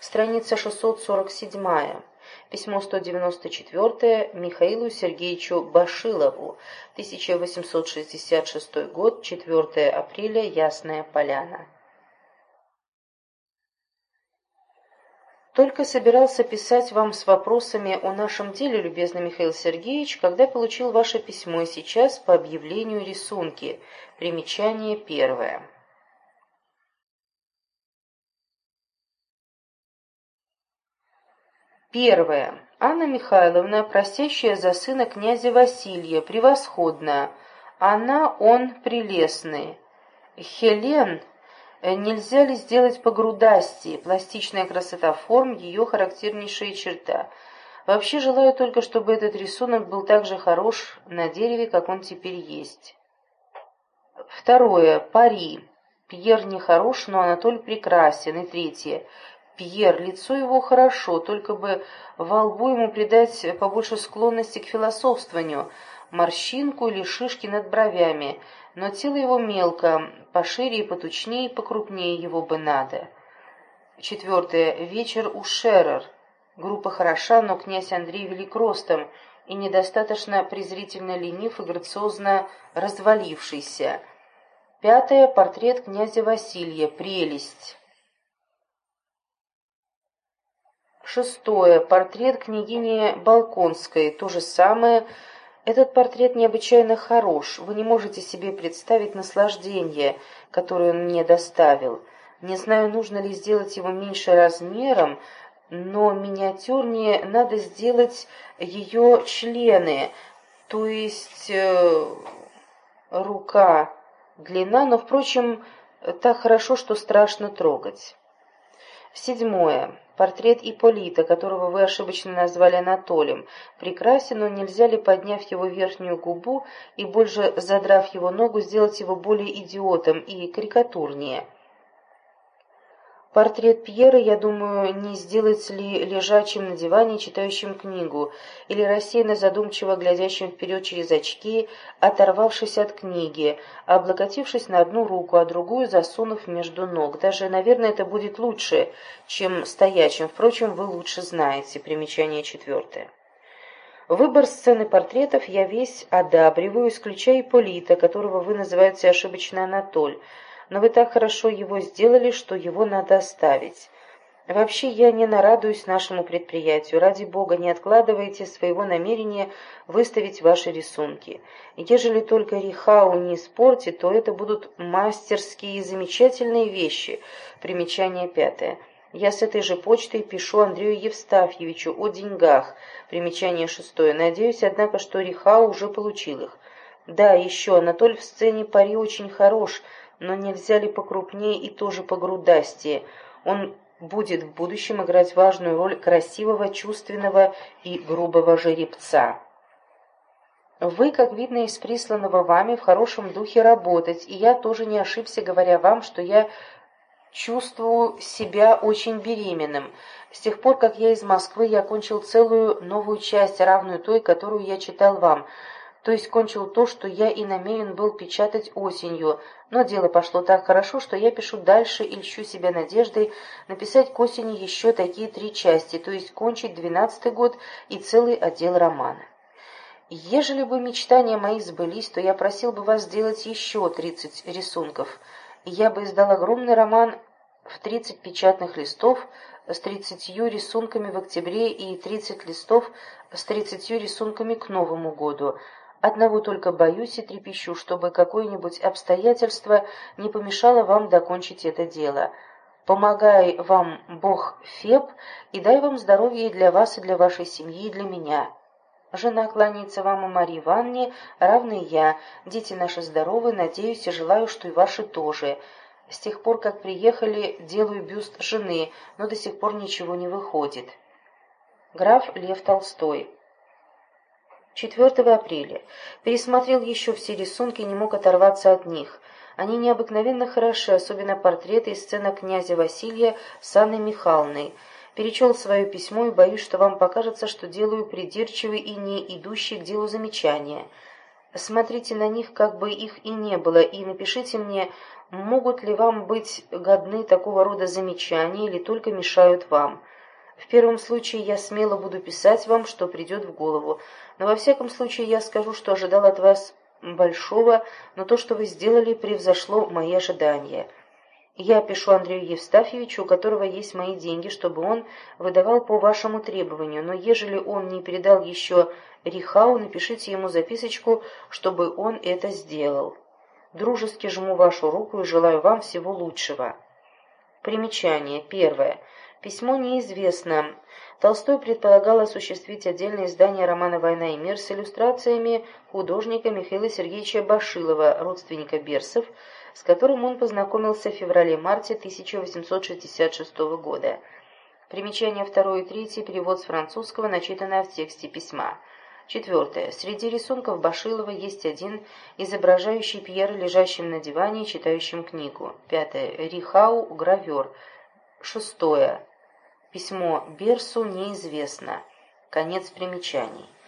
страница 647. Письмо 194 Михаилу Сергеевичу Башилову, 1866 год, 4 апреля, Ясная Поляна. Только собирался писать вам с вопросами о нашем деле, любезный Михаил Сергеевич, когда получил ваше письмо, и сейчас по объявлению рисунки. Примечание первое. Первое. Анна Михайловна, просящая за сына князя Василия, превосходная. Она, он, прелестный. Хелен Э, нельзя ли сделать по грудасти, пластичная красота форм, ее характернейшая черта. Вообще желаю только, чтобы этот рисунок был так же хорош на дереве, как он теперь есть. Второе. Пари. Пьер не хорош, но Анатоль прекрасен. И третье. Пьер, лицо его хорошо, только бы во лбу ему придать побольше склонности к философствованию, морщинку или шишки над бровями – но тело его мелко, пошире и потучнее, и покрупнее его бы надо. Четвертое. Вечер у Шерер. Группа хороша, но князь Андрей велик ростом и недостаточно презрительно ленив и грациозно развалившийся. Пятое. Портрет князя Василия. Прелесть. Шестое. Портрет княгини Балконской. То же самое – этот портрет необычайно хорош, вы не можете себе представить наслаждение, которое он мне доставил. Не знаю, нужно ли сделать его меньше размером, но миниатюрнее надо сделать ее члены, то есть э, рука, длина, но, впрочем, так хорошо, что страшно трогать. Седьмое. Портрет Ипполита, которого вы ошибочно назвали Анатолием, прекрасен, но нельзя ли, подняв его верхнюю губу и больше задрав его ногу, сделать его более идиотом и карикатурнее? Портрет Пьера, я думаю, не сделать ли лежачим на диване, читающим книгу, или рассеянно задумчиво глядящим вперед через очки, оторвавшись от книги, облокотившись на одну руку, а другую засунув между ног. Даже, наверное, это будет лучше, чем стоячим. Впрочем, вы лучше знаете. Примечание четвертое. Выбор сцены портретов я весь одабриваю, исключая Ипполита, которого вы называете ошибочно Анатоль, но вы так хорошо его сделали, что его надо оставить. Вообще я не нарадуюсь нашему предприятию. Ради бога, не откладывайте своего намерения выставить ваши рисунки. Ежели только Рихау не испортит, то это будут мастерские и замечательные вещи. Примечание пятое. Я с этой же почтой пишу Андрею Евстафьевичу о деньгах. Примечание шестое. Надеюсь, однако, что Рихау уже получил их. Да, еще, Анатоль в сцене пари очень хорош, но нельзя ли покрупнее и тоже погрудастее? Он будет в будущем играть важную роль красивого, чувственного и грубого жеребца. Вы, как видно из присланного вами, в хорошем духе работать, и я тоже не ошибся, говоря вам, что я чувствую себя очень беременным. С тех пор, как я из Москвы, я кончил целую новую часть, равную той, которую я читал вам – то есть кончил то, что я и намерен был печатать осенью, но дело пошло так хорошо, что я пишу дальше и льщу себя надеждой написать к осени еще такие три части, то есть кончить двенадцатый год и целый отдел романа. Ежели бы мечтания мои сбылись, то я просил бы вас сделать еще тридцать рисунков. Я бы издал огромный роман в тридцать печатных листов с тридцатью рисунками в октябре и тридцать листов с тридцатью рисунками к Новому году – Одного только боюсь и трепещу, чтобы какое-нибудь обстоятельство не помешало вам докончить это дело. Помогай вам Бог Феб, и дай вам здоровья и для вас, и для вашей семьи, и для меня. Жена кланяется вам и Марии Ивановне, равно и я. Дети наши здоровы, надеюсь и желаю, что и ваши тоже. С тех пор, как приехали, делаю бюст жены, но до сих пор ничего не выходит. Граф Лев Толстой 4 апреля. Пересмотрел еще все рисунки и не мог оторваться от них. Они необыкновенно хороши, особенно портреты и сцена князя Василия с Анной Михайловной. Перечел свое письмо и боюсь, что вам покажется, что делаю придирчивый и не идущий к делу замечания. смотрите на них, как бы их и не было, и напишите мне, могут ли вам быть годны такого рода замечания или только мешают вам. В первом случае я смело буду писать вам, что придет в голову, но во всяком случае я скажу, что ожидал от вас большого, но то, что вы сделали, превзошло мои ожидания. Я пишу Андрею Евстафьевичу, у которого есть мои деньги, чтобы он выдавал по вашему требованию, но ежели он не передал еще Рихау, напишите ему записочку, чтобы он это сделал. Дружески жму вашу руку и желаю вам всего лучшего. Примечание. Первое. Письмо неизвестно. Толстой предполагал осуществить отдельное издание романа «Война и мир» с иллюстрациями художника Михаила Сергеевича Башилова, родственника Берсов, с которым он познакомился в феврале-марте 1866 года. Примечание второе и третье, перевод с французского, начитанное в тексте письма. Четвертое. Среди рисунков Башилова есть один, изображающий Пьера, лежащим на диване и читающим книгу. Пятое. Рихау, гравер. Шестое. Письмо Берсу неизвестно. Конец примечаний.